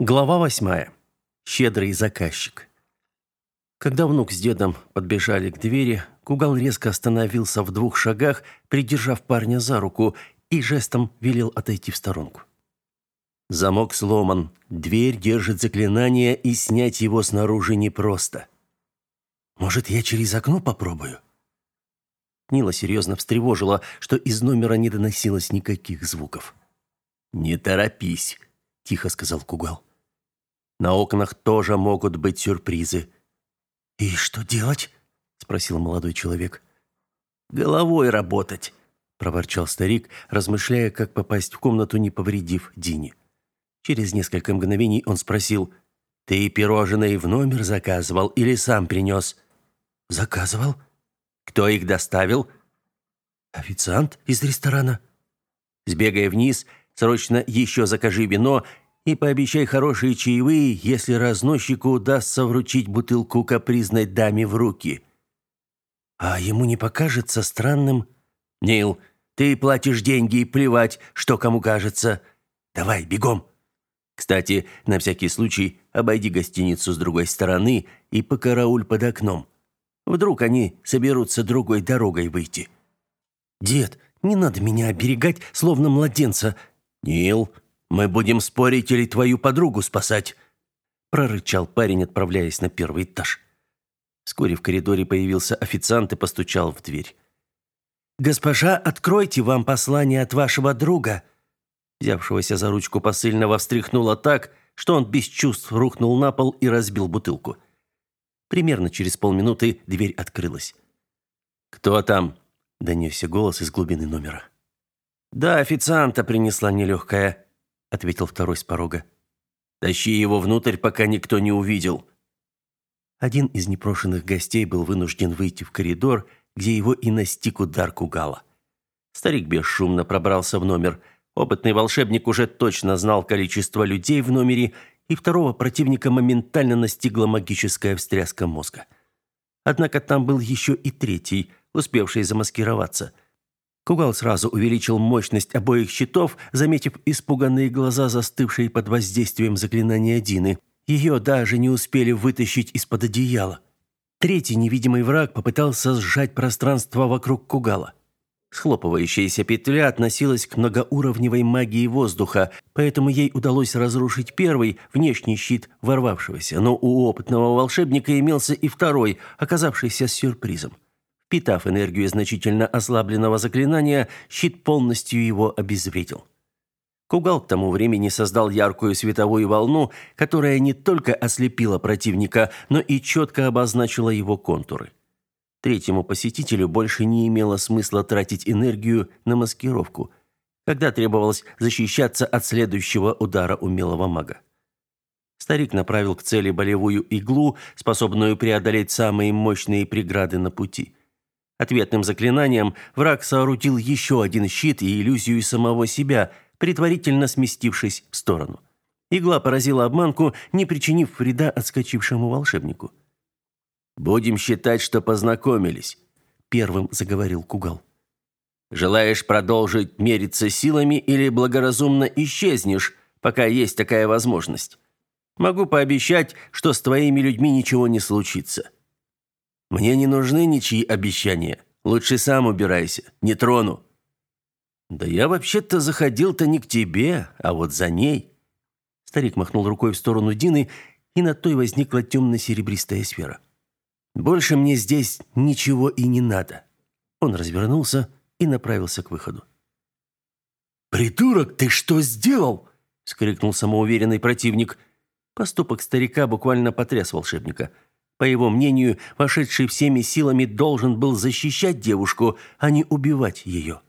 Глава восьмая. Щедрый заказчик. Когда внук с дедом подбежали к двери, Кугал резко остановился в двух шагах, придержав парня за руку и жестом велел отойти в сторонку. Замок сломан, дверь держит заклинание, и снять его снаружи непросто. Может, я через окно попробую? Нила серьезно встревожила, что из номера не доносилось никаких звуков. «Не торопись», — тихо сказал Кугал. На окнах тоже могут быть сюрпризы. И что делать? спросил молодой человек. Головой работать, проворчал старик, размышляя, как попасть в комнату, не повредив Дине. Через несколько мгновений он спросил: "Ты пирожные в номер заказывал или сам принес?» «Заказывал». «Кто их доставил?» «Официант из ресторана». «Сбегай вниз, срочно еще закажи вино и пообещай хорошие чаевые, если разносчику удастся вручить бутылку капризной даме в руки. А ему не покажется странным? Нил, ты платишь деньги и плевать, что кому кажется. Давай, бегом. Кстати, на всякий случай обойди гостиницу с другой стороны и покарауль под окном. Вдруг они соберутся другой дорогой выйти. Дед, не надо меня оберегать, словно младенца. Нил, мы будем спорить или твою подругу спасать, прорычал парень, отправляясь на первый этаж. Вскоре в коридоре появился официант и постучал в дверь. Госпожа, откройте вам послание от вашего друга. Взявшегося за ручку посыльного встряхнуло так, что он без чувств рухнул на пол и разбил бутылку. Примерно через полминуты дверь открылась. «Кто там?» – донесся голос из глубины номера. «Да, официанта принесла нелегкая», ответил второй с порога. Тащи его внутрь, пока никто не увидел. Один из непрошенных гостей был вынужден выйти в коридор, где его и настиг удар Кугала. Старик бесшумно пробрался в номер. Опытный волшебник уже точно знал количество людей в номере, и второго противника моментально настигла магическая встряска мозга. Однако там был еще и третий, успевший замаскироваться – Кугал сразу увеличил мощность обоих щитов, заметив испуганные глаза, застывшие под воздействием заклинания Дины. Ее даже не успели вытащить из-под одеяла. Третий невидимый враг попытался сжать пространство вокруг Кугала. Схлопывающаяся петля относилась к многоуровневой магии воздуха, поэтому ей удалось разрушить первый, внешний щит ворвавшегося, но у опытного волшебника имелся и второй, оказавшийся сюрпризом. Питав энергию значительно ослабленного заклинания, щит полностью его обезвредил. Кугал к тому времени создал яркую световую волну, которая не только ослепила противника, но и четко обозначила его контуры. Третьему посетителю больше не имело смысла тратить энергию на маскировку, когда требовалось защищаться от следующего удара умелого мага. Старик направил к цели болевую иглу, способную преодолеть самые мощные преграды на пути. Ответным заклинанием враг соорудил еще один щит и иллюзию самого себя, предварительно сместившись в сторону. Игла поразила обманку, не причинив вреда отскочившему волшебнику. «Будем считать, что познакомились», — первым заговорил Кугал. «Желаешь продолжить мериться силами или благоразумно исчезнешь, пока есть такая возможность? Могу пообещать, что с твоими людьми ничего не случится». Мне не нужны ничьи обещания. Лучше сам убирайся, не трону. Да я вообще-то заходил-то не к тебе, а вот за ней. Старик махнул рукой в сторону Дины, и на той возникла темно-серебристая сфера. Больше мне здесь ничего и не надо. Он развернулся и направился к выходу. «Придурок, ты что сделал?» — вскрикнул самоуверенный противник. Поступок старика буквально потряс волшебника — по его мнению, вошедший всеми силами должен был защищать девушку, а не убивать ее.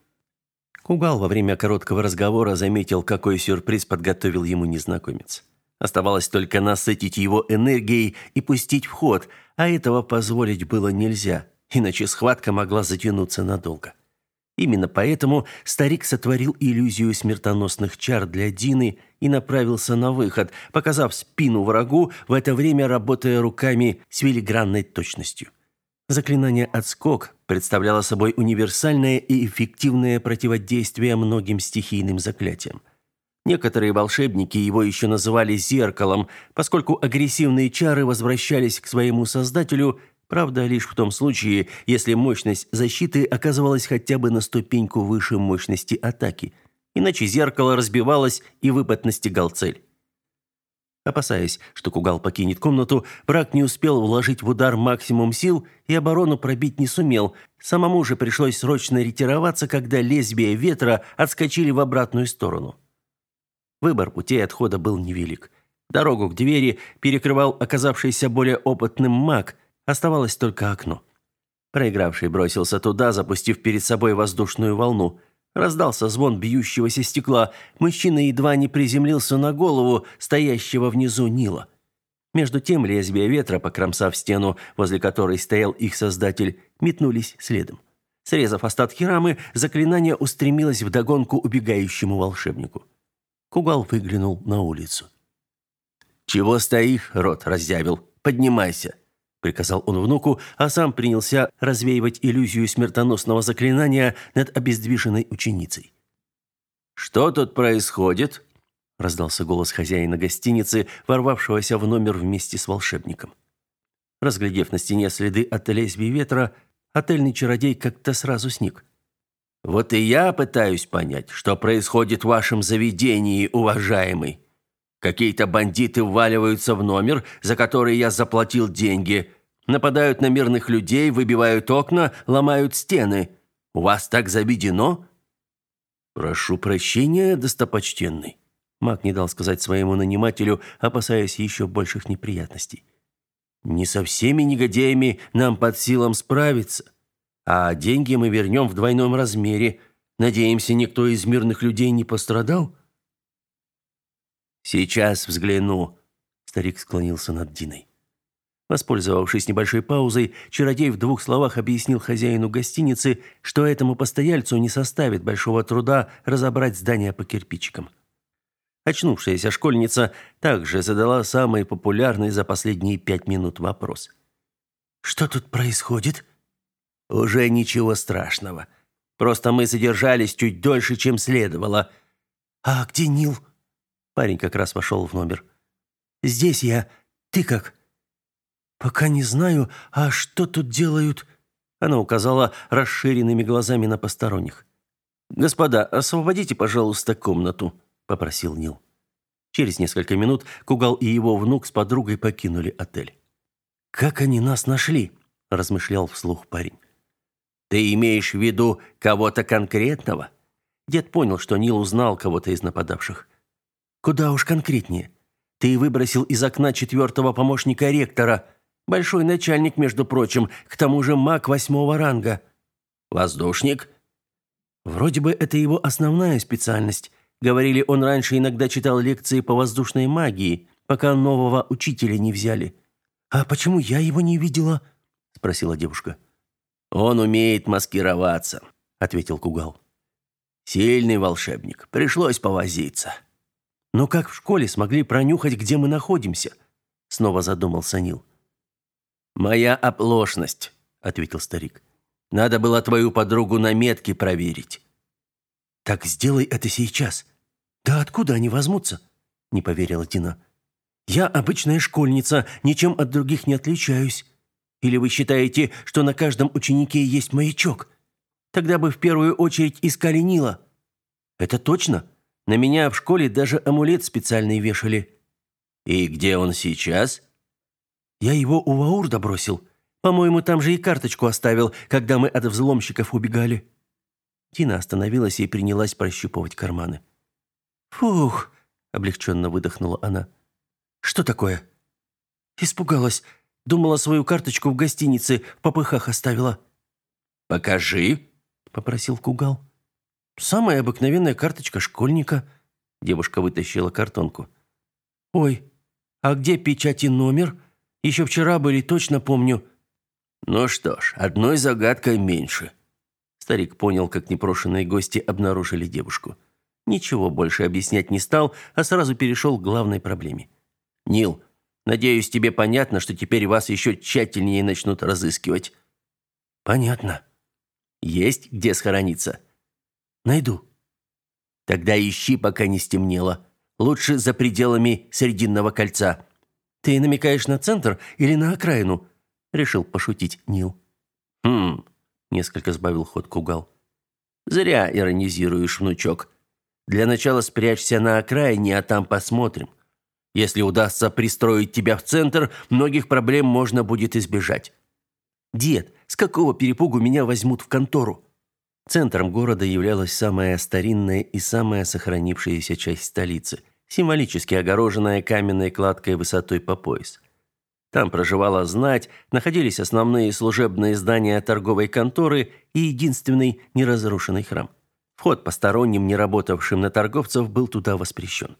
Кугал во время короткого разговора заметил, какой сюрприз подготовил ему незнакомец. Оставалось только насытить его энергией и пустить в ход, а этого позволить было нельзя, иначе схватка могла затянуться надолго. Именно поэтому старик сотворил иллюзию смертоносных чар для Дины и направился на выход, показав спину врагу, в это время работая руками с филигранной точностью. Заклинание «Отскок» представляло собой универсальное и эффективное противодействие многим стихийным заклятиям. Некоторые волшебники его еще называли «зеркалом», поскольку агрессивные чары возвращались к своему создателю, правда, лишь в том случае, если мощность защиты оказывалась хотя бы на ступеньку выше мощности атаки. Иначе зеркало разбивалось, и выпад настигал цель. Опасаясь, что Кугал покинет комнату, враг не успел вложить в удар максимум сил и оборону пробить не сумел. Самому же пришлось срочно ретироваться, когда лезвия ветра отскочили в обратную сторону. Выбор путей отхода был невелик. Дорогу к двери перекрывал оказавшийся более опытным маг, оставалось только окно. Проигравший бросился туда, запустив перед собой воздушную волну. Раздался звон бьющегося стекла. Мужчина едва не приземлился на голову стоящего внизу Нила. Между тем лезвия ветра, покромсав стену, возле которой стоял их создатель, метнулись следом. Срезав остатки рамы, заклинание устремилось вдогонку убегающему волшебнику. Кугал выглянул на улицу. «Чего стоишь?» – рот разъявил. «Поднимайся!» – приказал он внуку, а сам принялся развеивать иллюзию смертоносного заклинания над обездвиженной ученицей. «Что тут происходит?» – раздался голос хозяина гостиницы, ворвавшегося в номер вместе с волшебником. Разглядев на стене следы от лезвий ветра, отельный чародей как-то сразу сник. Вот и я пытаюсь понять, что происходит в вашем заведении, уважаемый. Какие-то бандиты вваливаются в номер, за который я заплатил деньги, нападают на мирных людей, выбивают окна, ломают стены. У вас так заведено? Прошу прощения, достопочтенный. Маг не дал сказать своему нанимателю, опасаясь еще больших неприятностей. Не со всеми негодяями нам под силам справиться. А деньги мы вернем в двойном размере. Надеемся, никто из мирных людей не пострадал? Сейчас взгляну. Старик склонился над Диной. Воспользовавшись небольшой паузой, чародей в двух словах объяснил хозяину гостиницы, что этому постояльцу не составит большого труда разобрать здание по кирпичикам. Очнувшаяся школьница также задала самый популярный за последние пять минут вопрос. «Что тут происходит?» Уже ничего страшного. Просто мы задержались чуть дольше, чем следовало. А где Нил? Парень как раз вошел в номер. Здесь я. Ты как? Пока не знаю, а что тут делают? Она указала расширенными глазами на посторонних. Господа, освободите, пожалуйста, комнату, попросил Нил. Через несколько минут Кугал и его внук с подругой покинули отель. Как они нас нашли? размышлял вслух парень. Ты имеешь в виду кого-то конкретного? Дед понял, что Нил узнал кого-то из нападавших. Куда уж конкретнее. Ты выбросил из окна четвертого помощника ректора. Большой начальник, между прочим, к тому же маг восьмого ранга. Воздушник? Вроде бы это его основная специальность. Говорили, он раньше иногда читал лекции по воздушной магии, пока нового учителя не взяли. А почему я его не видела? спросила девушка. Он умеет маскироваться, ответил Кугал. Сильный волшебник. Пришлось повозиться. Но как в школе смогли пронюхать, где мы находимся? Снова задумался Нил. Моя оплошность, ответил старик. Надо было твою подругу на метке проверить. Так сделай это сейчас. Да откуда они возьмутся? Не поверила Тина. Я обычная школьница, ничем от других не отличаюсь. Или вы считаете, что на каждом ученике есть маячок? Тогда бы в первую очередь искали Нила. Это точно. На меня в школе даже амулет специальный вешали. И где он сейчас? Я его у Ваурда бросил. По-моему, там же и карточку оставил, когда мы от взломщиков убегали. Тина остановилась и принялась прощупывать карманы. Фух, облегченно выдохнула она. Что такое? Испугалась. Думала, свою карточку в гостинице в попыхах оставила. Покажи, попросил Кугал. Самая обыкновенная карточка школьника. Девушка вытащила картонку. Ой, а где печать и номер? Еще вчера были, точно помню. Ну что ж, одной загадкой меньше. Старик понял, как непрошенные гости обнаружили девушку. Ничего больше объяснять не стал, а сразу перешел к главной проблеме. Нил, Надеюсь, тебе понятно, что теперь вас еще тщательнее начнут разыскивать. Понятно. Есть где схорониться? Найду. Тогда ищи, пока не стемнело. Лучше за пределами Срединного кольца. Ты намекаешь на центр или на окраину? решил пошутить Нил. Хм, несколько сбавил ход Кугал. Зря иронизируешь, внучок. Для начала спрячься на окраине, а там посмотрим. Если удастся пристроить тебя в центр, многих проблем можно будет избежать. Дед, с какого перепугу меня возьмут в контору? Центром города являлась самая старинная и самая сохранившаяся часть столицы, символически огороженная каменной кладкой высотой по пояс. Там проживала знать, находились основные служебные здания торговой конторы и единственный неразрушенный храм. Вход посторонним, не работавшим на торговцев, был туда воспрещен.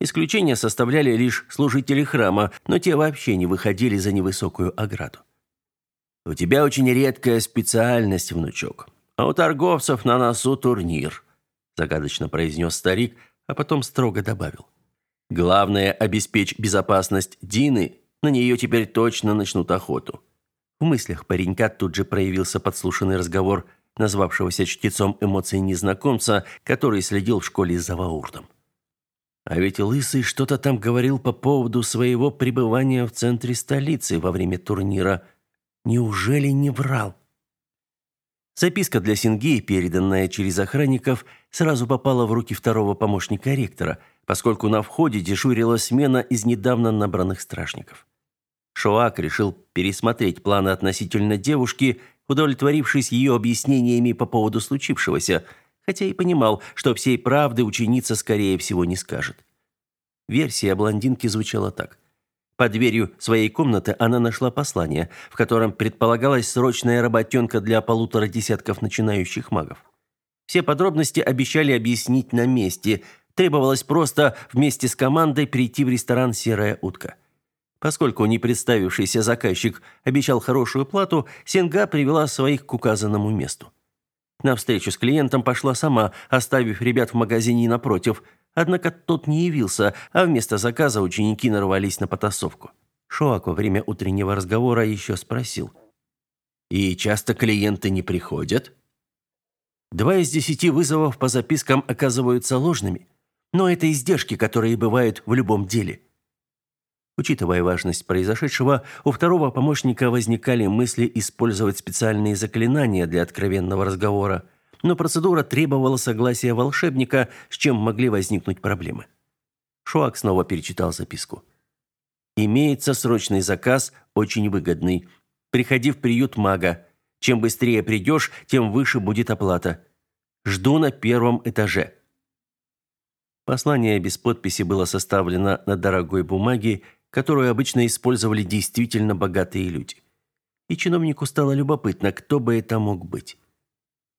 Исключения составляли лишь служители храма, но те вообще не выходили за невысокую ограду. «У тебя очень редкая специальность, внучок. А у торговцев на носу турнир», – загадочно произнес старик, а потом строго добавил. «Главное – обеспечь безопасность Дины, на нее теперь точно начнут охоту». В мыслях паренька тут же проявился подслушанный разговор назвавшегося чтецом эмоций незнакомца, который следил в школе за Вауртом. А ведь Лысый что-то там говорил по поводу своего пребывания в центре столицы во время турнира. Неужели не врал? Записка для Синги, переданная через охранников, сразу попала в руки второго помощника ректора, поскольку на входе дежурила смена из недавно набранных стражников. Шоак решил пересмотреть планы относительно девушки, удовлетворившись ее объяснениями по поводу случившегося – хотя и понимал, что всей правды ученица, скорее всего, не скажет. Версия блондинки звучала так. Под дверью своей комнаты она нашла послание, в котором предполагалась срочная работенка для полутора десятков начинающих магов. Все подробности обещали объяснить на месте. Требовалось просто вместе с командой прийти в ресторан «Серая утка». Поскольку не представившийся заказчик обещал хорошую плату, Сенга привела своих к указанному месту. На встречу с клиентом пошла сама, оставив ребят в магазине напротив. Однако тот не явился, а вместо заказа ученики нарвались на потасовку. Шоак во время утреннего разговора еще спросил. «И часто клиенты не приходят?» Два из десяти вызовов по запискам оказываются ложными, но это издержки, которые бывают в любом деле. Учитывая важность произошедшего, у второго помощника возникали мысли использовать специальные заклинания для откровенного разговора, но процедура требовала согласия волшебника, с чем могли возникнуть проблемы. Шуак снова перечитал записку. «Имеется срочный заказ, очень выгодный. Приходи в приют мага. Чем быстрее придешь, тем выше будет оплата. Жду на первом этаже». Послание без подписи было составлено на дорогой бумаге которую обычно использовали действительно богатые люди. И чиновнику стало любопытно, кто бы это мог быть.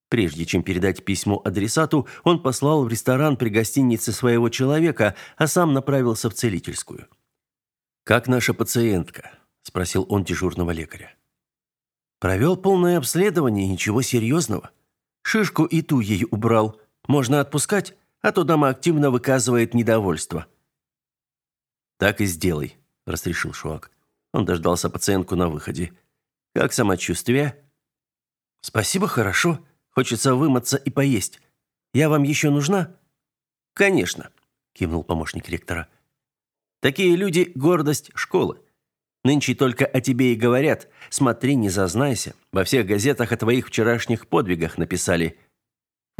Прежде чем передать письмо адресату, он послал в ресторан при гостинице своего человека, а сам направился в целительскую. «Как наша пациентка?» – спросил он дежурного лекаря. «Провел полное обследование, ничего серьезного. Шишку и ту ей убрал. Можно отпускать, а то дама активно выказывает недовольство». «Так и сделай», разрешил Шуак. Он дождался пациентку на выходе. Как самочувствие? Спасибо, хорошо. Хочется вымыться и поесть. Я вам еще нужна? Конечно, кивнул помощник ректора. Такие люди гордость школы. Нынче только о тебе и говорят. Смотри, не зазнайся. Во всех газетах о твоих вчерашних подвигах написали.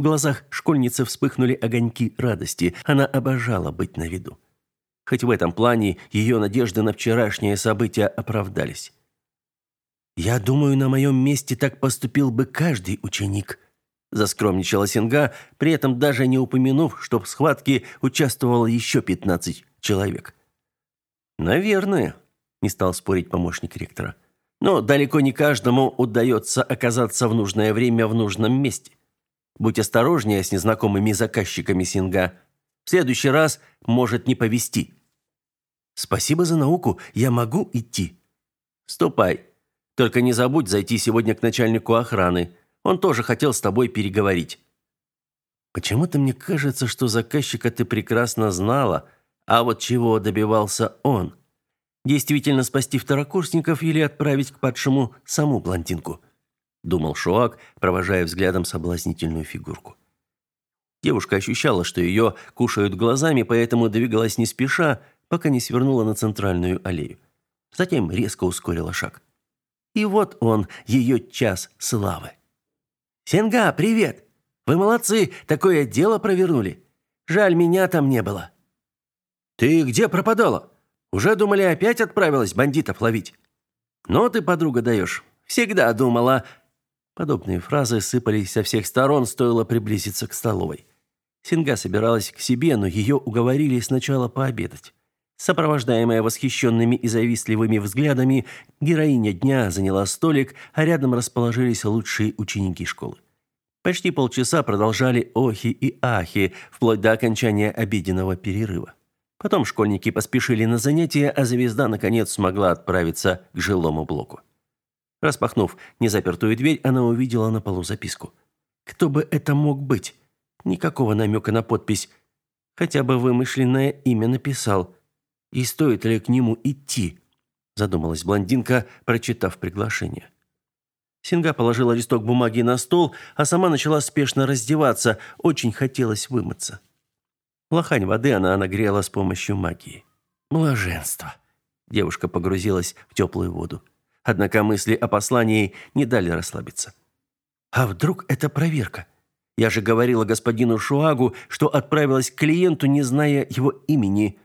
В глазах школьницы вспыхнули огоньки радости. Она обожала быть на виду. Хоть в этом плане ее надежды на вчерашнее событие оправдались. «Я думаю, на моем месте так поступил бы каждый ученик», заскромничала Синга, при этом даже не упомянув, что в схватке участвовало еще 15 человек. «Наверное», – не стал спорить помощник ректора. «Но далеко не каждому удается оказаться в нужное время в нужном месте. Будь осторожнее с незнакомыми заказчиками Синга. В следующий раз может не повезти». Спасибо за науку, я могу идти. Ступай. Только не забудь зайти сегодня к начальнику охраны. Он тоже хотел с тобой переговорить. Почему-то мне кажется, что заказчика ты прекрасно знала, а вот чего добивался он? Действительно спасти второкурсников или отправить к падшему саму блондинку? Думал Шуак, провожая взглядом соблазнительную фигурку. Девушка ощущала, что ее кушают глазами, поэтому двигалась не спеша, пока не свернула на центральную аллею. Затем резко ускорила шаг. И вот он, ее час славы. «Сенга, привет! Вы молодцы, такое дело провернули. Жаль, меня там не было». «Ты где пропадала? Уже думали, опять отправилась бандитов ловить?» «Ну ты, подруга, даешь. Всегда думала...» Подобные фразы сыпались со всех сторон, стоило приблизиться к столовой. Синга собиралась к себе, но ее уговорили сначала пообедать. Сопровождаемая восхищенными и завистливыми взглядами, героиня дня заняла столик, а рядом расположились лучшие ученики школы. Почти полчаса продолжали охи и ахи, вплоть до окончания обеденного перерыва. Потом школьники поспешили на занятия, а звезда наконец смогла отправиться к жилому блоку. Распахнув незапертую дверь, она увидела на полу записку. Кто бы это мог быть? Никакого намека на подпись. Хотя бы вымышленное имя написал. И стоит ли к нему идти? Задумалась блондинка, прочитав приглашение. Синга положила листок бумаги на стол, а сама начала спешно раздеваться. Очень хотелось вымыться. Лохань воды она нагрела с помощью магии. Блаженство. Девушка погрузилась в теплую воду. Однако мысли о послании не дали расслабиться. А вдруг это проверка? Я же говорила господину Шуагу, что отправилась к клиенту, не зная его имени.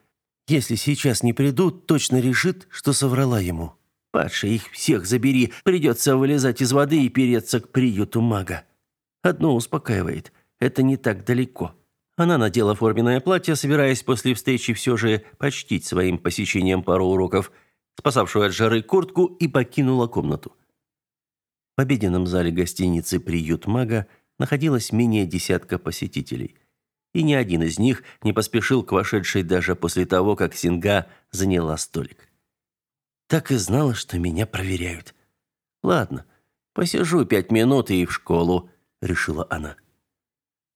Если сейчас не придут, точно решит, что соврала ему. Падший их всех забери, придется вылезать из воды и переться к приюту мага. Одно успокаивает. Это не так далеко. Она надела форменное платье, собираясь после встречи все же почтить своим посещением пару уроков, спасавшую от жары куртку, и покинула комнату. В обеденном зале гостиницы «Приют мага» находилось менее десятка посетителей. И ни один из них не поспешил к вошедшей даже после того, как Синга заняла столик. Так и знала, что меня проверяют. Ладно, посижу пять минут и в школу, решила она.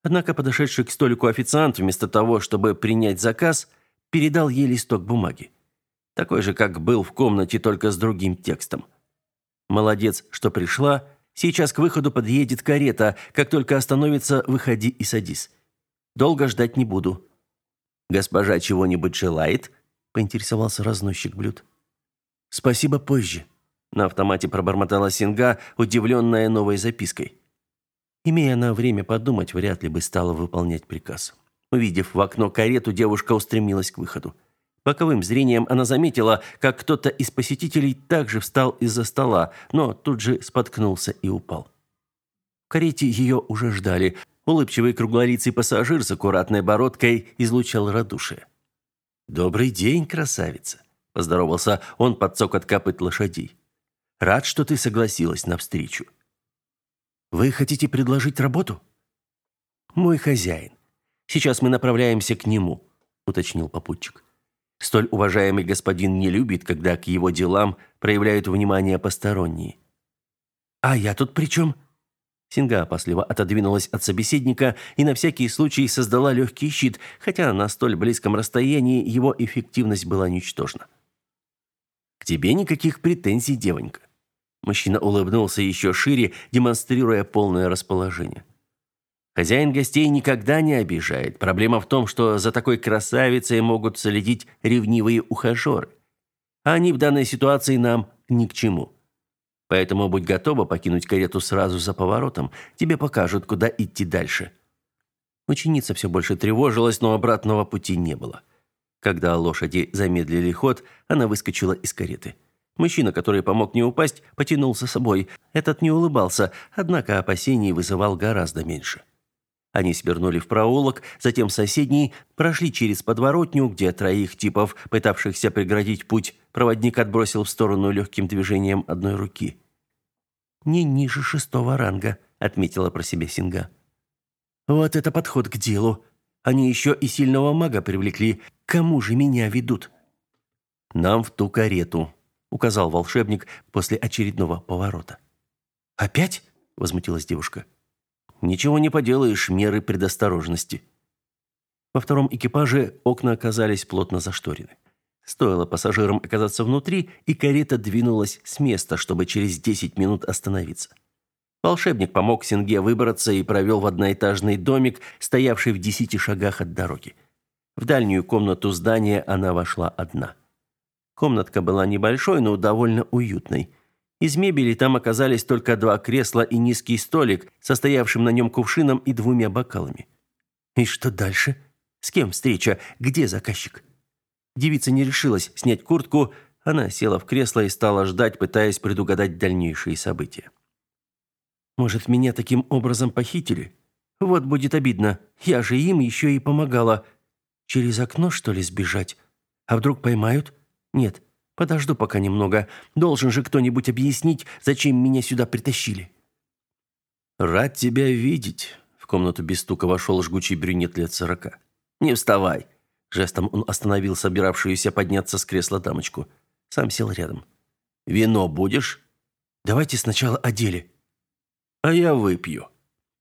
Однако подошедший к столику официант вместо того, чтобы принять заказ, передал ей листок бумаги. Такой же, как был в комнате, только с другим текстом. Молодец, что пришла, Сейчас к выходу подъедет карета. Как только остановится, выходи и садись. Долго ждать не буду. Госпожа чего-нибудь желает? поинтересовался разносчик блюд. Спасибо позже, на автомате пробормотала Синга, удивленная новой запиской. Имея на время подумать, вряд ли бы стала выполнять приказ. Увидев в окно карету, девушка устремилась к выходу. Боковым зрением она заметила, как кто-то из посетителей также встал из-за стола, но тут же споткнулся и упал. В карете ее уже ждали. Улыбчивый круглолицый пассажир с аккуратной бородкой излучал радушие. «Добрый день, красавица!» – поздоровался он под цокот копыт лошадей. «Рад, что ты согласилась на встречу». «Вы хотите предложить работу?» «Мой хозяин. Сейчас мы направляемся к нему», – уточнил попутчик. Столь уважаемый господин не любит, когда к его делам проявляют внимание посторонние. «А я тут при чем?» Синга опасливо отодвинулась от собеседника и на всякий случай создала легкий щит, хотя на столь близком расстоянии его эффективность была ничтожна. «К тебе никаких претензий, девонька». Мужчина улыбнулся еще шире, демонстрируя полное расположение. Хозяин гостей никогда не обижает. Проблема в том, что за такой красавицей могут следить ревнивые ухажеры. А они в данной ситуации нам ни к чему. Поэтому будь готова покинуть карету сразу за поворотом. Тебе покажут, куда идти дальше. Ученица все больше тревожилась, но обратного пути не было. Когда лошади замедлили ход, она выскочила из кареты. Мужчина, который помог не упасть, потянул за собой. Этот не улыбался, однако опасений вызывал гораздо меньше. Они свернули в проулок, затем соседний, прошли через подворотню, где троих типов, пытавшихся преградить путь, проводник отбросил в сторону легким движением одной руки. «Не ниже шестого ранга», — отметила про себя Синга. «Вот это подход к делу. Они еще и сильного мага привлекли. Кому же меня ведут?» «Нам в ту карету», — указал волшебник после очередного поворота. «Опять?» — возмутилась девушка. Ничего не поделаешь, меры предосторожности. Во втором экипаже окна оказались плотно зашторены. Стоило пассажирам оказаться внутри, и карета двинулась с места, чтобы через 10 минут остановиться. Волшебник помог Синге выбраться и провел в одноэтажный домик, стоявший в десяти шагах от дороги. В дальнюю комнату здания она вошла одна. Комнатка была небольшой, но довольно уютной. Из мебели там оказались только два кресла и низкий столик, состоявшим на нем кувшином и двумя бокалами. И что дальше? С кем встреча? Где заказчик? Девица не решилась снять куртку, она села в кресло и стала ждать, пытаясь предугадать дальнейшие события. Может, меня таким образом похитили? Вот будет обидно. Я же им еще и помогала. Через окно, что ли, сбежать? А вдруг поймают? Нет, подожду пока немного. Должен же кто-нибудь объяснить, зачем меня сюда притащили. Рад тебя видеть. В комнату без стука вошел жгучий брюнет лет сорока. Не вставай. Жестом он остановил собиравшуюся подняться с кресла дамочку. Сам сел рядом. «Вино будешь?» «Давайте сначала о деле». «А я выпью».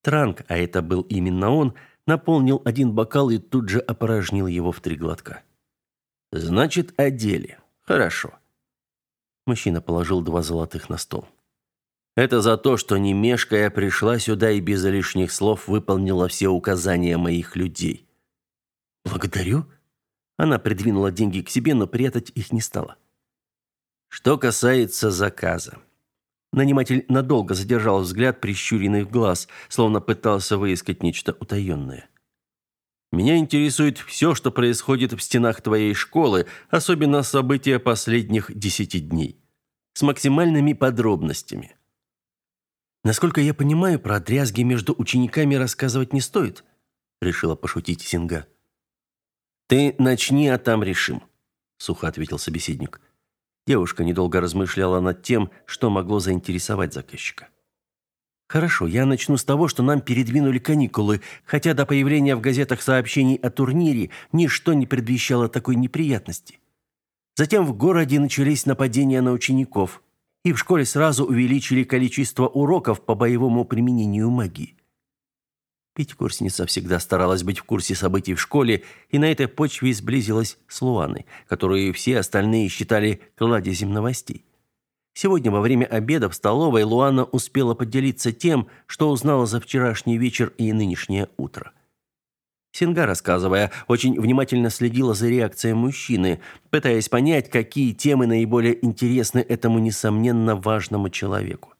Транк, а это был именно он, наполнил один бокал и тут же опорожнил его в три глотка. «Значит, о деле. Хорошо». Мужчина положил два золотых на стол. «Это за то, что не мешкая пришла сюда и без лишних слов выполнила все указания моих людей». «Благодарю». Она придвинула деньги к себе, но прятать их не стала. Что касается заказа. Наниматель надолго задержал взгляд прищуренных глаз, словно пытался выискать нечто утаенное. Меня интересует все, что происходит в стенах твоей школы, особенно события последних десяти дней. С максимальными подробностями. Насколько я понимаю, про дрязги между учениками рассказывать не стоит, решила пошутить Синга. Ты начни, а там решим, сухо ответил собеседник. Девушка недолго размышляла над тем, что могло заинтересовать заказчика. Хорошо, я начну с того, что нам передвинули каникулы, хотя до появления в газетах сообщений о турнире ничто не предвещало такой неприятности. Затем в городе начались нападения на учеников, и в школе сразу увеличили количество уроков по боевому применению магии. Пятикурсница всегда старалась быть в курсе событий в школе и на этой почве сблизилась с Луаной, которую все остальные считали кладезем новостей. Сегодня во время обеда в столовой Луана успела поделиться тем, что узнала за вчерашний вечер и нынешнее утро. Синга, рассказывая, очень внимательно следила за реакцией мужчины, пытаясь понять, какие темы наиболее интересны этому несомненно важному человеку.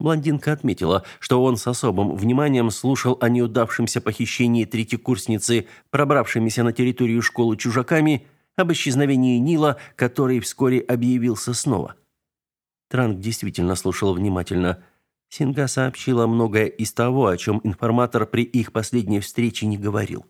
Блондинка отметила, что он с особым вниманием слушал о неудавшемся похищении третьекурсницы, пробравшимися на территорию школы чужаками, об исчезновении Нила, который вскоре объявился снова. Транк действительно слушал внимательно. Синга сообщила многое из того, о чем информатор при их последней встрече не говорил.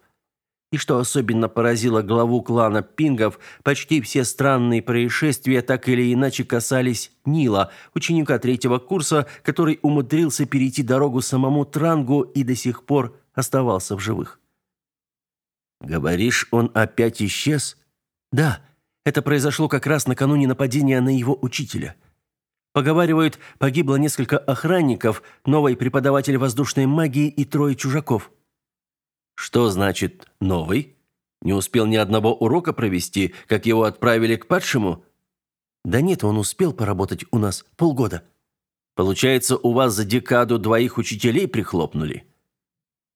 И что особенно поразило главу клана Пингов, почти все странные происшествия так или иначе касались Нила, ученика третьего курса, который умудрился перейти дорогу самому Трангу и до сих пор оставался в живых. «Говоришь, он опять исчез?» «Да, это произошло как раз накануне нападения на его учителя». Поговаривают, погибло несколько охранников, новый преподаватель воздушной магии и трое чужаков. Что значит новый? Не успел ни одного урока провести, как его отправили к падшему? Да нет, он успел поработать у нас полгода. Получается, у вас за декаду двоих учителей прихлопнули?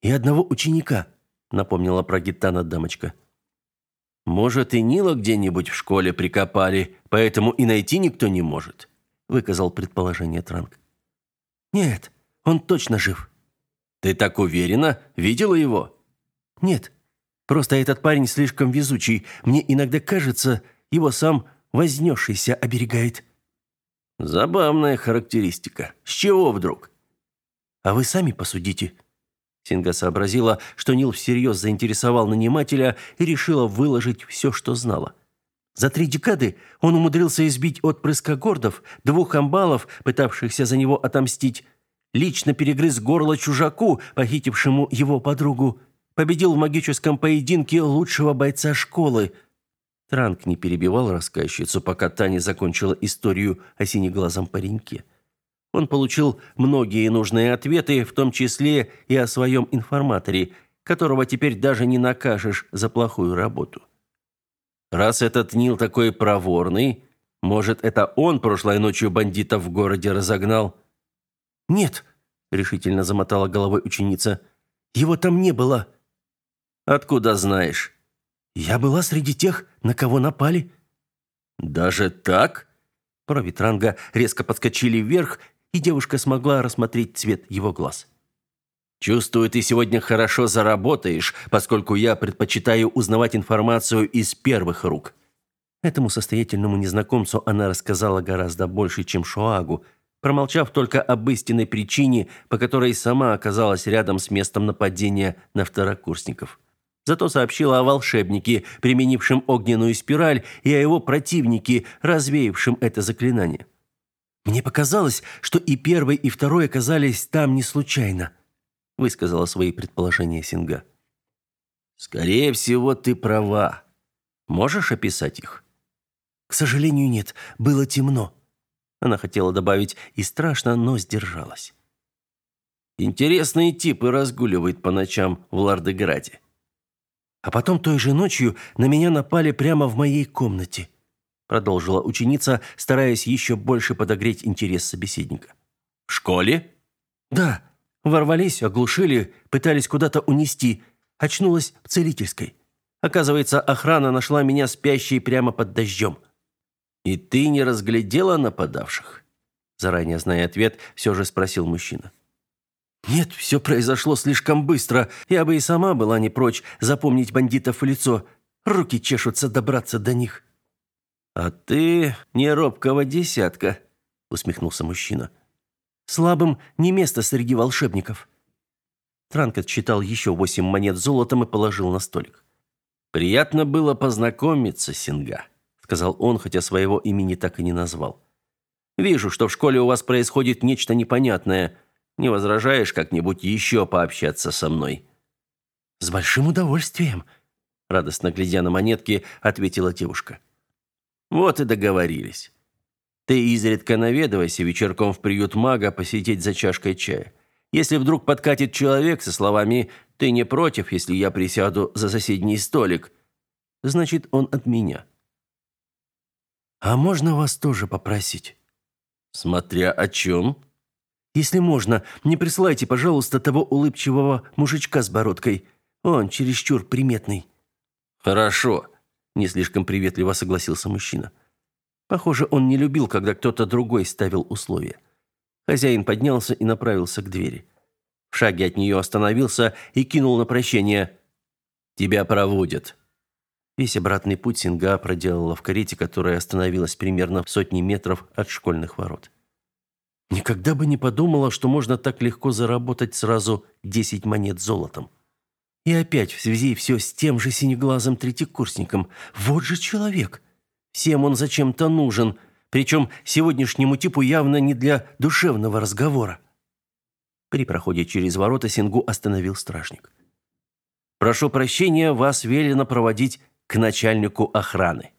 И одного ученика, напомнила про Гитана дамочка. Может, и Нила где-нибудь в школе прикопали, поэтому и найти никто не может, выказал предположение Транк. Нет, он точно жив. Ты так уверена? Видела его? Нет. Просто этот парень слишком везучий. Мне иногда кажется, его сам вознесшийся оберегает. Забавная характеристика. С чего вдруг? А вы сами посудите. Синга сообразила, что Нил всерьез заинтересовал нанимателя и решила выложить все, что знала. За три декады он умудрился избить отпрыска гордов, двух амбалов, пытавшихся за него отомстить, лично перегрыз горло чужаку, похитившему его подругу, победил в магическом поединке лучшего бойца школы. Транк не перебивал рассказчицу, пока Таня закончила историю о синеглазом пареньке. Он получил многие нужные ответы, в том числе и о своем информаторе, которого теперь даже не накажешь за плохую работу. Раз этот Нил такой проворный, может, это он прошлой ночью бандитов в городе разогнал? Нет, решительно замотала головой ученица. Его там не было. Откуда знаешь? Я была среди тех, на кого напали. Даже так? Брови Транга резко подскочили вверх, и девушка смогла рассмотреть цвет его глаз. Чувствую, ты сегодня хорошо заработаешь, поскольку я предпочитаю узнавать информацию из первых рук. Этому состоятельному незнакомцу она рассказала гораздо больше, чем Шоагу, промолчав только об истинной причине, по которой сама оказалась рядом с местом нападения на второкурсников. Зато сообщила о волшебнике, применившем огненную спираль, и о его противнике, развеявшем это заклинание. «Мне показалось, что и первый, и второй оказались там не случайно», высказала свои предположения Синга. «Скорее всего, ты права. Можешь описать их?» «К сожалению, нет. Было темно». Она хотела добавить «и страшно», но сдержалась. «Интересные типы разгуливают по ночам в Лардеграде». А потом той же ночью на меня напали прямо в моей комнате, продолжила ученица, стараясь еще больше подогреть интерес собеседника. В школе? Да. Ворвались, оглушили, пытались куда-то унести. Очнулась в целительской. Оказывается, охрана нашла меня спящей прямо под дождем. И ты не разглядела нападавших? Заранее зная ответ, все же спросил мужчина. Нет, все произошло слишком быстро. Я бы и сама была не прочь запомнить бандитов в лицо. Руки чешутся добраться до них. А ты не робкого десятка, усмехнулся мужчина. Слабым не место среди волшебников. Транк отсчитал еще восемь монет золотом и положил на столик. Приятно было познакомиться, Синга, сказал он, хотя своего имени так и не назвал. Вижу, что в школе у вас происходит нечто непонятное. Не возражаешь как-нибудь еще пообщаться со мной?» «С большим удовольствием», — радостно глядя на монетки, ответила девушка. «Вот и договорились. Ты изредка наведывайся вечерком в приют мага посидеть за чашкой чая. Если вдруг подкатит человек со словами «ты не против, если я присяду за соседний столик», значит, он от меня». «А можно вас тоже попросить?» «Смотря о чем?» Если можно, не присылайте, пожалуйста, того улыбчивого мужичка с бородкой. Он чересчур приметный». «Хорошо», – не слишком приветливо согласился мужчина. Похоже, он не любил, когда кто-то другой ставил условия. Хозяин поднялся и направился к двери. В шаге от нее остановился и кинул на прощение. «Тебя проводят». Весь обратный путь Синга проделала в карете, которая остановилась примерно в сотни метров от школьных ворот. Никогда бы не подумала, что можно так легко заработать сразу 10 монет золотом. И опять в связи все с тем же синеглазым третьекурсником. Вот же человек. Всем он зачем-то нужен, причем сегодняшнему типу явно не для душевного разговора. При проходе через ворота Сингу остановил стражник. «Прошу прощения, вас велено проводить к начальнику охраны».